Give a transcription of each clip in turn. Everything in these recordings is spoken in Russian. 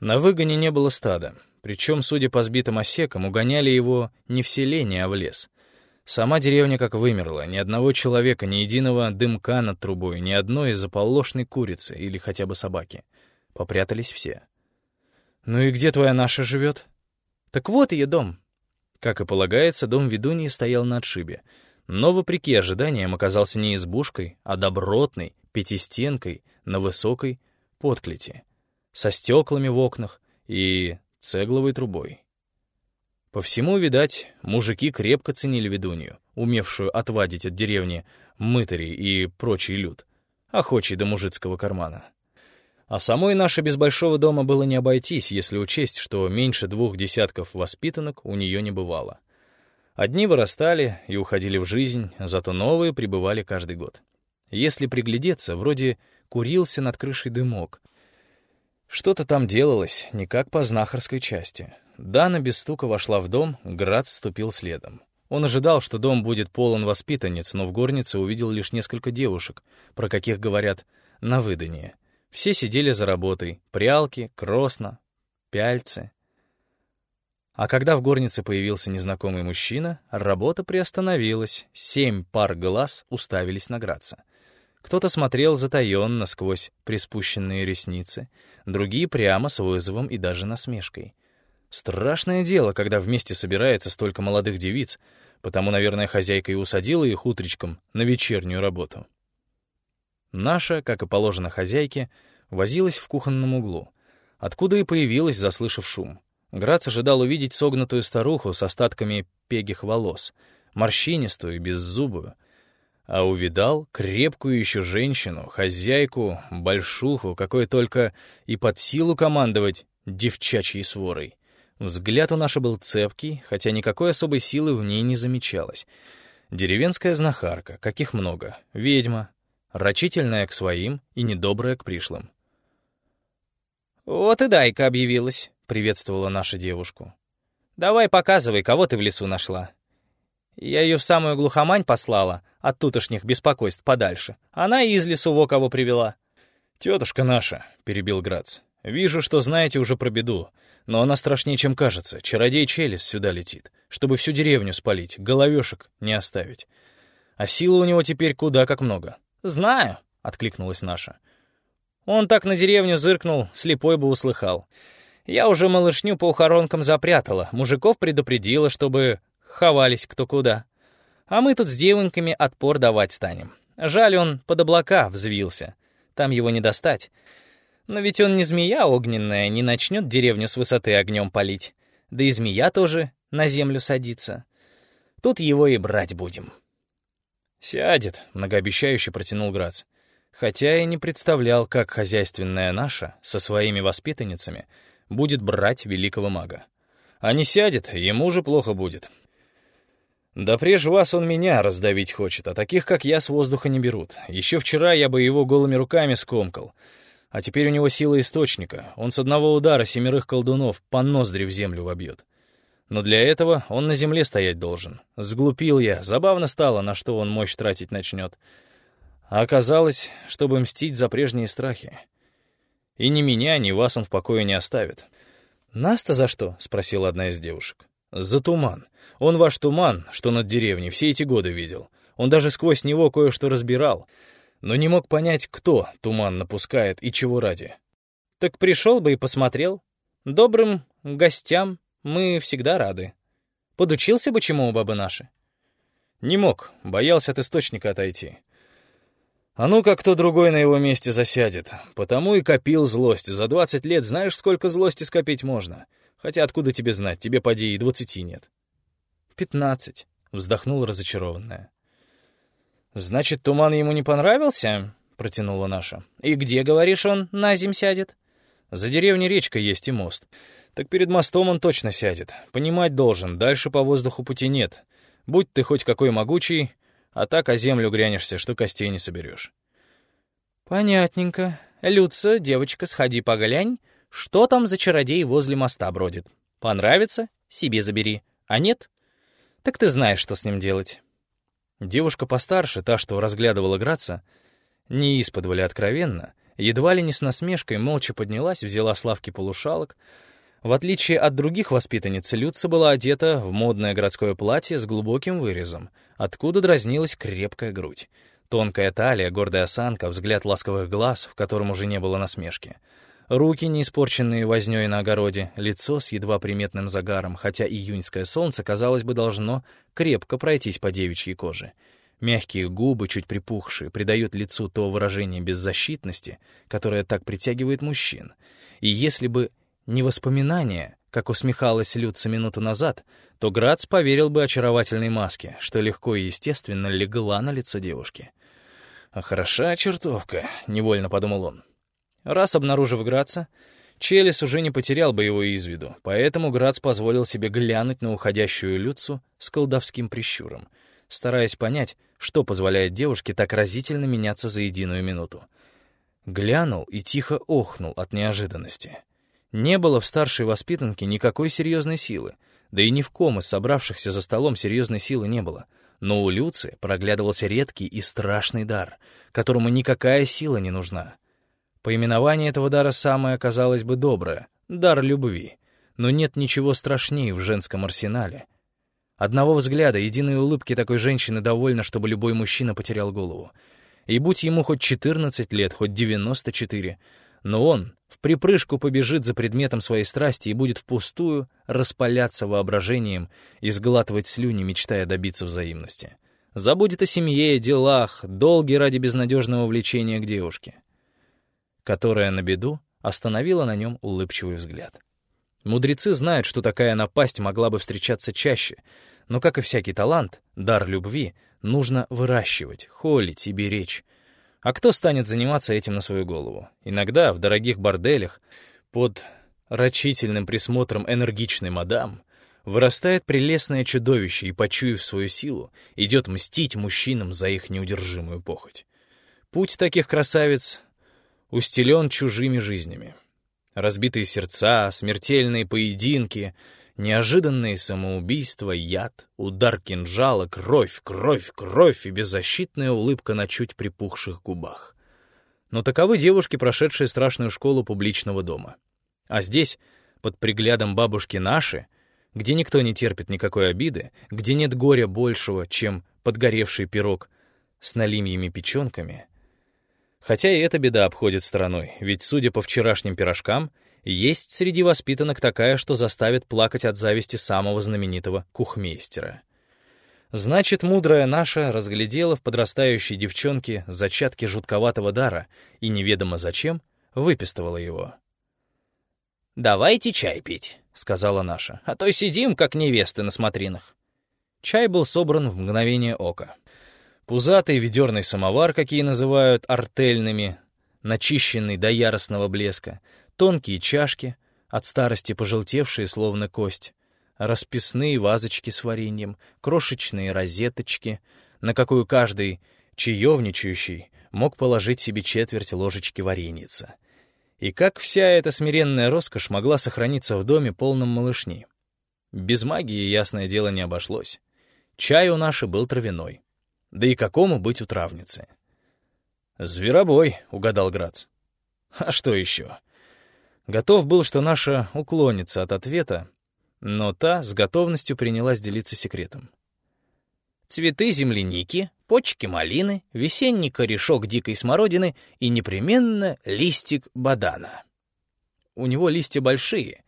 На выгоне не было стада, причем, судя по сбитым осекам, угоняли его не в селение, а в лес. Сама деревня как вымерла, ни одного человека, ни единого дымка над трубой, ни одной заполошной курицы или хотя бы собаки. Попрятались все. «Ну и где твоя наша живет?» «Так вот ее дом». Как и полагается, дом ведуньи стоял на отшибе, но, вопреки ожиданиям, оказался не избушкой, а добротной, пятистенкой на высокой подклете, со стеклами в окнах и цегловой трубой. По всему, видать, мужики крепко ценили ведунью, умевшую отвадить от деревни мытарей и прочий люд, охочий до мужицкого кармана. А самой нашей без большого дома было не обойтись, если учесть, что меньше двух десятков воспитанок у нее не бывало. Одни вырастали и уходили в жизнь, зато новые прибывали каждый год. Если приглядеться, вроде курился над крышей дымок. Что-то там делалось, не как по знахарской части. Дана без стука вошла в дом, Град ступил следом. Он ожидал, что дом будет полон воспитанниц, но в горнице увидел лишь несколько девушек, про каких говорят «на выданье». Все сидели за работой — прялки, кросно, пяльцы. А когда в горнице появился незнакомый мужчина, работа приостановилась, семь пар глаз уставились на Граца. Кто-то смотрел затаенно сквозь приспущенные ресницы, другие прямо с вызовом и даже насмешкой. Страшное дело, когда вместе собирается столько молодых девиц, потому, наверное, хозяйка и усадила их утречком на вечернюю работу. Наша, как и положено хозяйке, возилась в кухонном углу, откуда и появилась, заслышав шум. Грац ожидал увидеть согнутую старуху с остатками пегих волос, морщинистую беззубую, а увидал крепкую еще женщину, хозяйку, большуху, какой только и под силу командовать девчачьей сворой. Взгляд у нашей был цепкий, хотя никакой особой силы в ней не замечалось. Деревенская знахарка, каких много, ведьма, рачительная к своим и недобрая к пришлым. «Вот и Дайка объявилась», — приветствовала наша девушку. «Давай показывай, кого ты в лесу нашла». Я ее в самую глухомань послала, от тутошних беспокойств подальше. Она и из лесу во кого привела. «Тетушка наша», — перебил Грац, — «вижу, что знаете уже про беду, но она страшнее, чем кажется. Чародей Челес сюда летит, чтобы всю деревню спалить, головешек не оставить. А силы у него теперь куда как много». «Знаю», — откликнулась наша. «Он так на деревню зыркнул, слепой бы услыхал. Я уже малышню по ухоронкам запрятала, мужиков предупредила, чтобы ховались кто куда. А мы тут с девоньками отпор давать станем. Жаль, он под облака взвился. Там его не достать. Но ведь он не змея огненная, не начнет деревню с высоты огнем палить. Да и змея тоже на землю садится. Тут его и брать будем. «Сядет», — многообещающе протянул Грац. Хотя и не представлял, как хозяйственная наша со своими воспитанницами будет брать великого мага. А не сядет, ему же плохо будет. Да прежде вас он меня раздавить хочет, а таких, как я, с воздуха не берут. Еще вчера я бы его голыми руками скомкал. А теперь у него сила источника. Он с одного удара семерых колдунов по ноздри в землю вобьет. Но для этого он на земле стоять должен. Сглупил я, забавно стало, на что он мощь тратить начнет. А оказалось, чтобы мстить за прежние страхи. И ни меня, ни вас он в покое не оставит. «Нас-то за что?» — спросила одна из девушек. «За туман. Он ваш туман, что над деревней, все эти годы видел. Он даже сквозь него кое-что разбирал, но не мог понять, кто туман напускает и чего ради». «Так пришел бы и посмотрел. Добрым гостям мы всегда рады. Подучился бы чему у бабы наши?» «Не мог, боялся от источника отойти. А ну как кто другой на его месте засядет. Потому и копил злость. За двадцать лет знаешь, сколько злости скопить можно? Хотя откуда тебе знать, тебе поди и двадцати нет». «Пятнадцать», — вздохнула разочарованная. «Значит, туман ему не понравился?» — протянула наша. «И где, говоришь, он на зим сядет?» «За деревней речка есть и мост. Так перед мостом он точно сядет. Понимать должен, дальше по воздуху пути нет. Будь ты хоть какой могучий, а так о землю грянешься, что костей не соберешь. «Понятненько. Люца, девочка, сходи поглянь, что там за чародей возле моста бродит. Понравится — себе забери, а нет — так ты знаешь, что с ним делать». Девушка постарше, та, что разглядывала Граца, не исподволи откровенно, едва ли не с насмешкой, молча поднялась, взяла с лавки полушалок. В отличие от других воспитанниц, Люца была одета в модное городское платье с глубоким вырезом, откуда дразнилась крепкая грудь. Тонкая талия, гордая осанка, взгляд ласковых глаз, в котором уже не было насмешки. Руки, не испорченные вознёй на огороде, лицо с едва приметным загаром, хотя июньское солнце, казалось бы, должно крепко пройтись по девичьей коже — Мягкие губы, чуть припухшие, придают лицу то выражение беззащитности, которое так притягивает мужчин. И если бы не воспоминания, как усмехалась Люца минуту назад, то Грац поверил бы очаровательной маске, что легко и естественно легла на лицо девушки. «А хороша чертовка», — невольно подумал он. Раз обнаружив Граца, Челис уже не потерял бы его из виду, поэтому Грац позволил себе глянуть на уходящую Люцу с колдовским прищуром — стараясь понять, что позволяет девушке так разительно меняться за единую минуту. Глянул и тихо охнул от неожиданности. Не было в старшей воспитанке никакой серьезной силы, да и ни в ком из собравшихся за столом серьезной силы не было. Но у Люцы проглядывался редкий и страшный дар, которому никакая сила не нужна. Поименование этого дара самое, казалось бы, доброе — дар любви. Но нет ничего страшнее в женском арсенале — Одного взгляда, единой улыбки такой женщины довольно, чтобы любой мужчина потерял голову. И будь ему хоть 14 лет, хоть 94, но он в припрыжку побежит за предметом своей страсти и будет впустую распаляться воображением и сглатывать слюни, мечтая добиться взаимности. Забудет о семье, делах, долге ради безнадежного влечения к девушке, которая на беду остановила на нем улыбчивый взгляд. Мудрецы знают, что такая напасть могла бы встречаться чаще — но, как и всякий талант, дар любви нужно выращивать, холить и беречь. А кто станет заниматься этим на свою голову? Иногда в дорогих борделях под рачительным присмотром энергичной мадам вырастает прелестное чудовище и, почуяв свою силу, идет мстить мужчинам за их неудержимую похоть. Путь таких красавиц устелен чужими жизнями. Разбитые сердца, смертельные поединки — Неожиданные самоубийства, яд, удар кинжала, кровь, кровь, кровь и беззащитная улыбка на чуть припухших губах. Но таковы девушки, прошедшие страшную школу публичного дома. А здесь, под приглядом бабушки наши, где никто не терпит никакой обиды, где нет горя большего, чем подгоревший пирог с налимьими печенками. Хотя и эта беда обходит стороной, ведь, судя по вчерашним пирожкам, есть среди воспитанок такая, что заставит плакать от зависти самого знаменитого кухмейстера. Значит, мудрая наша разглядела в подрастающей девчонке зачатки жутковатого дара и неведомо зачем выпистывала его. «Давайте чай пить», — сказала наша, «а то сидим, как невесты на смотринах». Чай был собран в мгновение ока. Пузатый ведерный самовар, какие называют артельными, начищенный до яростного блеска, Тонкие чашки, от старости пожелтевшие, словно кость, расписные вазочки с вареньем, крошечные розеточки, на какую каждый чаевничающий мог положить себе четверть ложечки вареница. И как вся эта смиренная роскошь могла сохраниться в доме полном малышни? Без магии, ясное дело, не обошлось. Чай у нашей был травяной. Да и какому быть у травницы? «Зверобой», — угадал Грац. «А что еще?» Готов был, что наша уклонится от ответа, но та с готовностью принялась делиться секретом. Цветы земляники, почки малины, весенний корешок дикой смородины и непременно листик бадана. У него листья большие.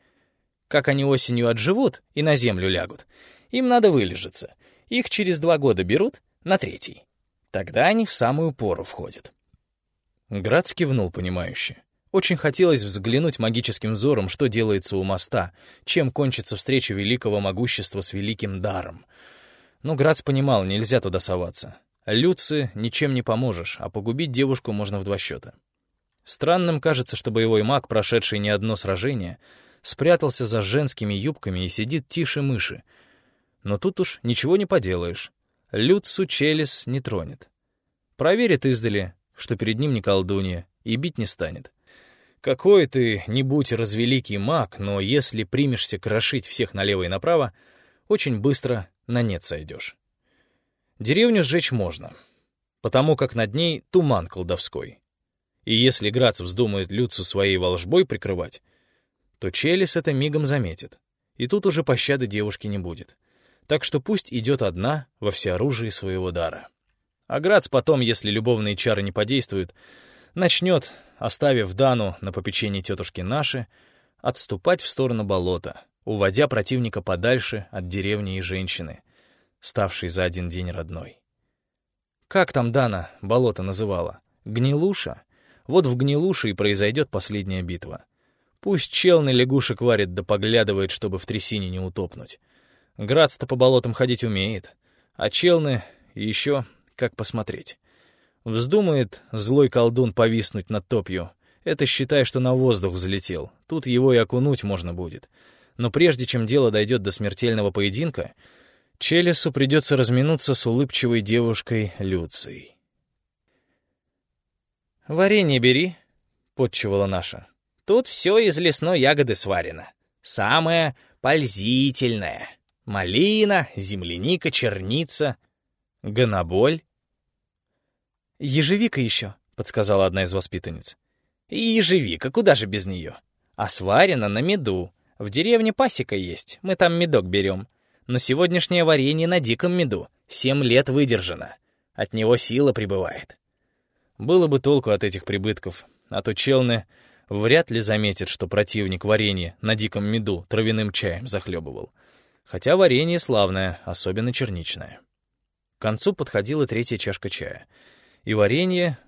Как они осенью отживут и на землю лягут, им надо вылежаться. Их через два года берут на третий. Тогда они в самую пору входят. Грац кивнул понимающе. Очень хотелось взглянуть магическим взором, что делается у моста, чем кончится встреча великого могущества с великим даром. Но Грац понимал, нельзя туда соваться. Люци ничем не поможешь, а погубить девушку можно в два счета. Странным кажется, что боевой маг, прошедший не одно сражение, спрятался за женскими юбками и сидит тише мыши. Но тут уж ничего не поделаешь. Люцу Челис не тронет. Проверит издали, что перед ним не колдунья, и бить не станет. Какой ты, не будь развеликий маг, но если примешься крошить всех налево и направо, очень быстро на нет сойдешь. Деревню сжечь можно, потому как над ней туман колдовской. И если Грац вздумает Люцу своей волжбой прикрывать, то Челис это мигом заметит. И тут уже пощады девушки не будет. Так что пусть идет одна во всеоружии своего дара. А Грац потом, если любовные чары не подействуют, начнет, оставив Дану на попечении тетушки наши, отступать в сторону болота, уводя противника подальше от деревни и женщины, ставшей за один день родной. Как там Дана болото называла? Гнилуша? Вот в Гнилуше и произойдет последняя битва. Пусть челны лягушек варит да поглядывает, чтобы в трясине не утопнуть. Грац-то по болотам ходить умеет, а челны еще как посмотреть. Вздумает злой колдун повиснуть над топью. Это считай, что на воздух взлетел. Тут его и окунуть можно будет. Но прежде чем дело дойдет до смертельного поединка, Челесу придется разминуться с улыбчивой девушкой Люцией. «Варенье бери», — подчевала наша. «Тут все из лесной ягоды сварено. Самое пользительное. Малина, земляника, черница, гоноболь». «Ежевика еще», — подсказала одна из воспитанниц. «И ежевика, куда же без нее? А сварена на меду. В деревне пасека есть, мы там медок берем. Но сегодняшнее варенье на диком меду. Семь лет выдержано. От него сила прибывает». Было бы толку от этих прибытков, а то челны вряд ли заметят, что противник варенье на диком меду травяным чаем захлебывал. Хотя варенье славное, особенно черничное. К концу подходила третья чашка чая — и варенье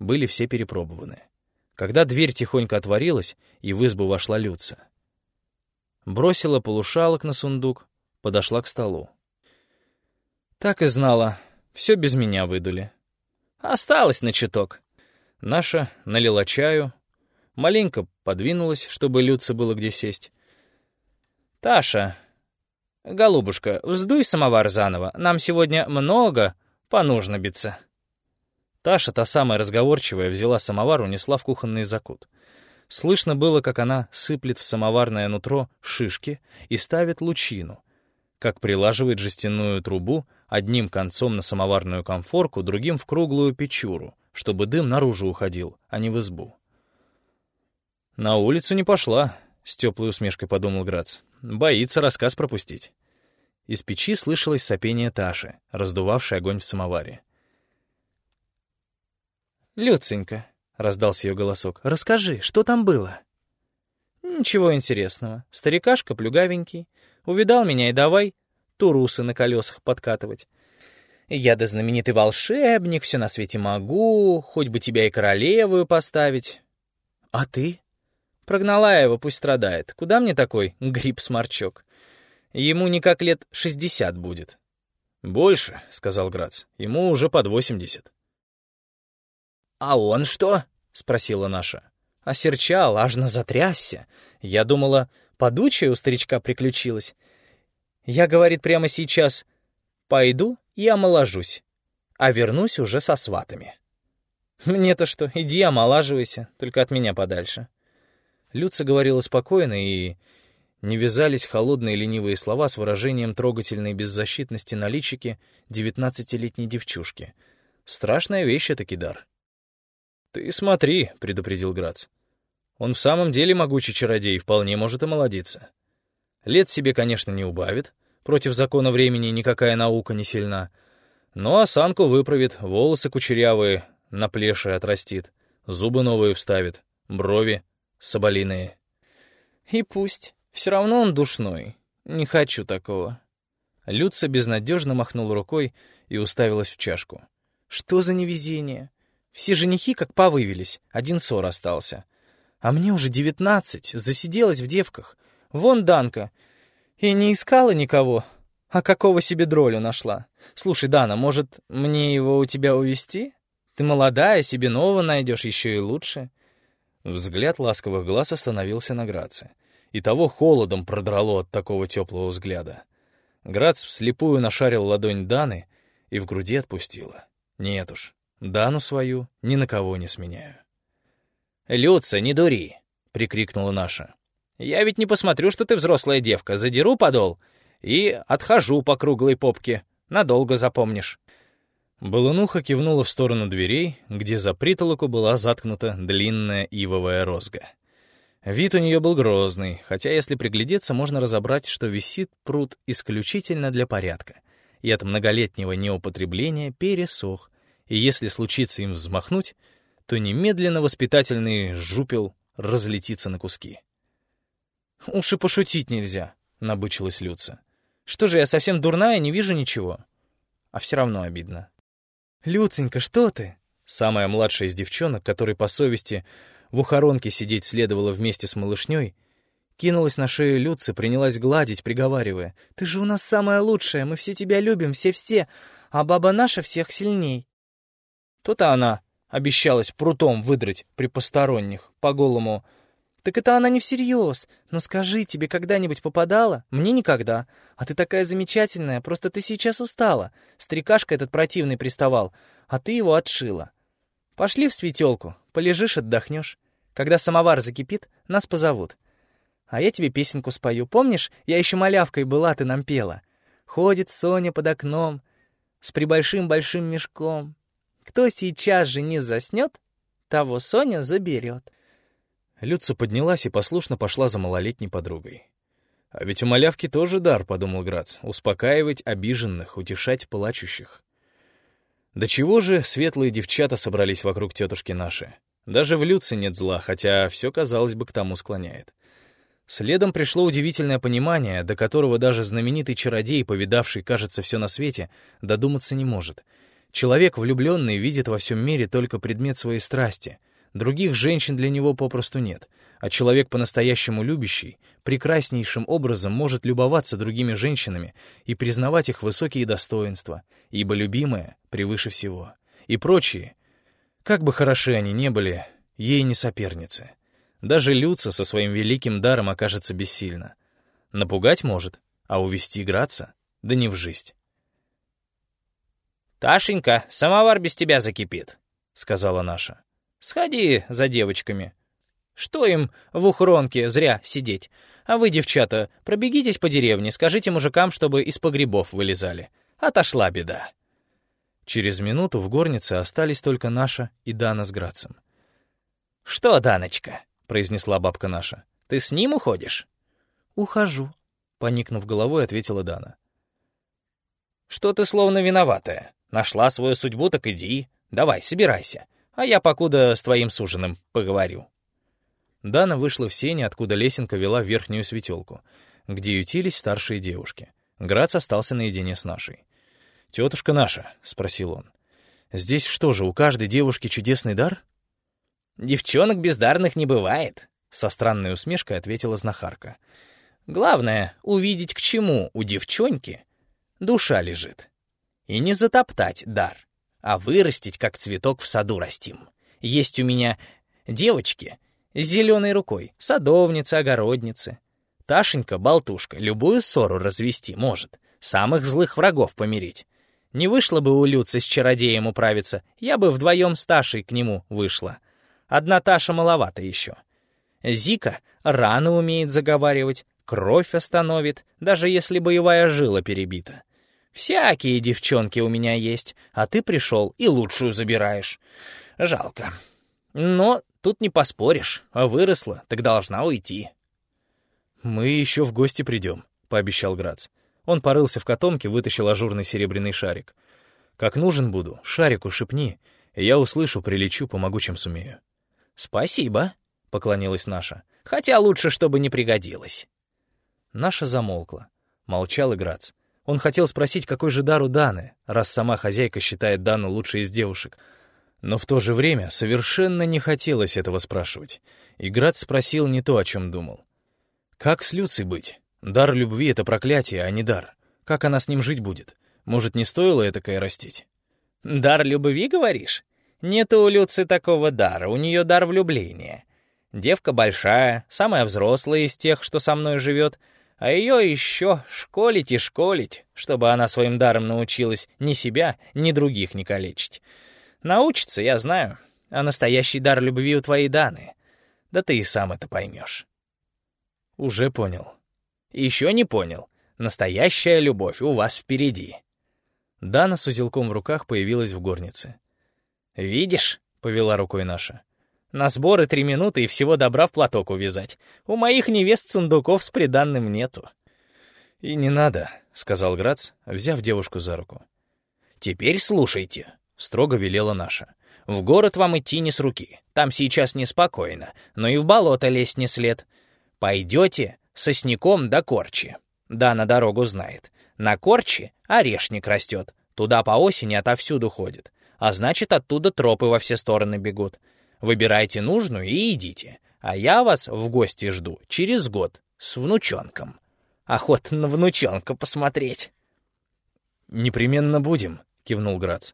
были все перепробованы. Когда дверь тихонько отворилась, и в избу вошла Люца. Бросила полушалок на сундук, подошла к столу. Так и знала, все без меня выдули. Осталось на чуток. Наша налила чаю, маленько подвинулась, чтобы Люце было где сесть. «Таша, голубушка, вздуй самовар заново, нам сегодня много понужнобиться». Таша, та самая разговорчивая, взяла самовар, унесла в кухонный закут. Слышно было, как она сыплет в самоварное нутро шишки и ставит лучину, как прилаживает жестяную трубу одним концом на самоварную конфорку, другим в круглую печуру, чтобы дым наружу уходил, а не в избу. «На улицу не пошла», — с теплой усмешкой подумал Грац. «Боится рассказ пропустить». Из печи слышалось сопение Таши, раздувавшей огонь в самоваре. «Люценька», — раздался ее голосок, — «расскажи, что там было?» «Ничего интересного. Старикашка плюгавенький. Увидал меня и давай турусы на колесах подкатывать. Я да знаменитый волшебник, все на свете могу, хоть бы тебя и королевую поставить. А ты? Прогнала его, пусть страдает. Куда мне такой гриб-сморчок? Ему никак лет шестьдесят будет. «Больше», — сказал Грац, — «ему уже под восемьдесят». «А он что?» — спросила наша. Осерчал, ажно затрясся. Я думала, подучая у старичка приключилась. Я, говорит, прямо сейчас пойду и омоложусь, а вернусь уже со сватами. Мне-то что, иди омолаживайся, только от меня подальше. Люца говорила спокойно, и не вязались холодные ленивые слова с выражением трогательной беззащитности на личике девятнадцатилетней девчушки. Страшная вещь это кидар. «Ты смотри», — предупредил Грац. «Он в самом деле могучий чародей вполне может омолодиться. Лет себе, конечно, не убавит, против закона времени никакая наука не сильна, но осанку выправит, волосы кучерявые на плеше отрастит, зубы новые вставит, брови соболиные». «И пусть. Все равно он душной. Не хочу такого». Люца безнадежно махнул рукой и уставилась в чашку. «Что за невезение? Все женихи как повывелись, один ссор остался. А мне уже девятнадцать, засиделась в девках. Вон Данка. И не искала никого, а какого себе дролю нашла. Слушай, Дана, может, мне его у тебя увести? Ты молодая, себе нового найдешь, еще и лучше. Взгляд ласковых глаз остановился на Граце. И того холодом продрало от такого теплого взгляда. Грац вслепую нашарил ладонь Даны и в груди отпустила. Нет уж, Дану свою ни на кого не сменяю. «Люца, не дури!» — прикрикнула наша. «Я ведь не посмотрю, что ты взрослая девка, задеру подол и отхожу по круглой попке. Надолго запомнишь». Балануха кивнула в сторону дверей, где за притолоку была заткнута длинная ивовая розга. Вид у нее был грозный, хотя если приглядеться, можно разобрать, что висит пруд исключительно для порядка, и от многолетнего неупотребления пересох, и если случится им взмахнуть, то немедленно воспитательный жупел разлетится на куски. «Уж и пошутить нельзя», — набычилась Люца. «Что же, я совсем дурная, не вижу ничего?» А все равно обидно. «Люценька, что ты?» Самая младшая из девчонок, которой по совести в ухоронке сидеть следовало вместе с малышней, кинулась на шею Люцы, принялась гладить, приговаривая. «Ты же у нас самая лучшая, мы все тебя любим, все-все, а баба наша всех сильней». То-то она обещалась прутом выдрать при посторонних, по голому «Так это она не всерьез. Но скажи, тебе когда-нибудь попадала? Мне никогда. А ты такая замечательная, просто ты сейчас устала. Старикашка этот противный приставал, а ты его отшила. Пошли в светелку, полежишь, отдохнешь. Когда самовар закипит, нас позовут. А я тебе песенку спою. Помнишь, я еще малявкой была, ты нам пела. Ходит Соня под окном с прибольшим-большим мешком. Кто сейчас же не заснет, того Соня заберет. Люца поднялась и послушно пошла за малолетней подругой. «А ведь у малявки тоже дар», — подумал Грац, — «успокаивать обиженных, утешать плачущих». Да чего же светлые девчата собрались вокруг тетушки наши? Даже в Люце нет зла, хотя все, казалось бы, к тому склоняет. Следом пришло удивительное понимание, до которого даже знаменитый чародей, повидавший, кажется, все на свете, додуматься не может. Человек, влюбленный, видит во всем мире только предмет своей страсти, Других женщин для него попросту нет, а человек по-настоящему любящий прекраснейшим образом может любоваться другими женщинами и признавать их высокие достоинства, ибо любимая превыше всего. И прочие, как бы хороши они не были, ей не соперницы. Даже Люца со своим великим даром окажется бессильна. Напугать может, а увести Граца — да не в жизнь. «Ташенька, самовар без тебя закипит», — сказала наша. Сходи за девочками. Что им в ухронке зря сидеть? А вы, девчата, пробегитесь по деревне, скажите мужикам, чтобы из погребов вылезали. Отошла беда». Через минуту в горнице остались только Наша и Дана с Грацем. «Что, Даночка?» — произнесла бабка наша. «Ты с ним уходишь?» «Ухожу», — поникнув головой, ответила Дана. «Что ты словно виноватая? Нашла свою судьбу, так иди. Давай, собирайся а я покуда с твоим суженым поговорю». Дана вышла в сене, откуда лесенка вела в верхнюю светелку, где ютились старшие девушки. Грац остался наедине с нашей. «Тетушка наша», — спросил он, — «здесь что же, у каждой девушки чудесный дар?» «Девчонок бездарных не бывает», — со странной усмешкой ответила знахарка. «Главное — увидеть, к чему у девчонки душа лежит. И не затоптать дар а вырастить, как цветок в саду растим. Есть у меня девочки с зеленой рукой, садовницы, огородницы. Ташенька, болтушка, любую ссору развести может, самых злых врагов помирить. Не вышло бы у Люцы с чародеем управиться, я бы вдвоем с Ташей к нему вышла. Одна Таша маловато еще. Зика рано умеет заговаривать, кровь остановит, даже если боевая жила перебита. Всякие девчонки у меня есть, а ты пришел и лучшую забираешь. Жалко. Но тут не поспоришь, выросла, так должна уйти». «Мы еще в гости придем», — пообещал Грац. Он порылся в котомке, вытащил ажурный серебряный шарик. «Как нужен буду, шарику шепни, я услышу, прилечу, помогу, чем сумею». «Спасибо», — поклонилась Наша. «Хотя лучше, чтобы не пригодилось». Наша замолкла. Молчал и Грац. Он хотел спросить, какой же дар у Даны, раз сама хозяйка считает Дану лучшей из девушек. Но в то же время совершенно не хотелось этого спрашивать. И Град спросил не то, о чем думал. «Как с Люцей быть? Дар любви — это проклятие, а не дар. Как она с ним жить будет? Может, не стоило этакое растить?» «Дар любви, говоришь? Нет у Люцы такого дара, у нее дар влюбления. Девка большая, самая взрослая из тех, что со мной живет — а ее еще школить и школить, чтобы она своим даром научилась ни себя, ни других не калечить. Научится, я знаю, а настоящий дар любви у твоей Даны. Да ты и сам это поймешь. Уже понял. Еще не понял. Настоящая любовь у вас впереди. Дана с узелком в руках появилась в горнице. «Видишь?» — повела рукой наша. «На сборы три минуты и всего добра в платок увязать. У моих невест сундуков с приданным нету». «И не надо», — сказал Грац, взяв девушку за руку. «Теперь слушайте», — строго велела наша. «В город вам идти не с руки. Там сейчас неспокойно, но и в болото лезть не след. Пойдете сосняком до корчи. Да, на дорогу знает. На корчи орешник растет. Туда по осени отовсюду ходит. А значит, оттуда тропы во все стороны бегут. Выбирайте нужную и идите. А я вас в гости жду через год с внучонком. Охота на внучонка посмотреть. «Непременно будем», — кивнул Грац.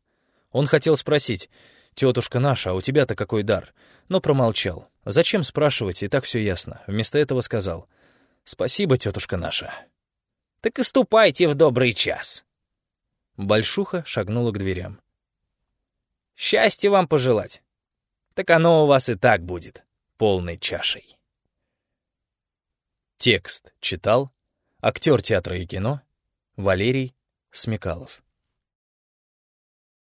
Он хотел спросить, «Тетушка наша, а у тебя-то какой дар?» Но промолчал. Зачем спрашивать, и так все ясно. Вместо этого сказал, «Спасибо, тетушка наша». «Так и ступайте в добрый час». Большуха шагнула к дверям. «Счастья вам пожелать. Так оно у вас и так будет, полной чашей». Текст читал актер театра и кино Валерий Смекалов.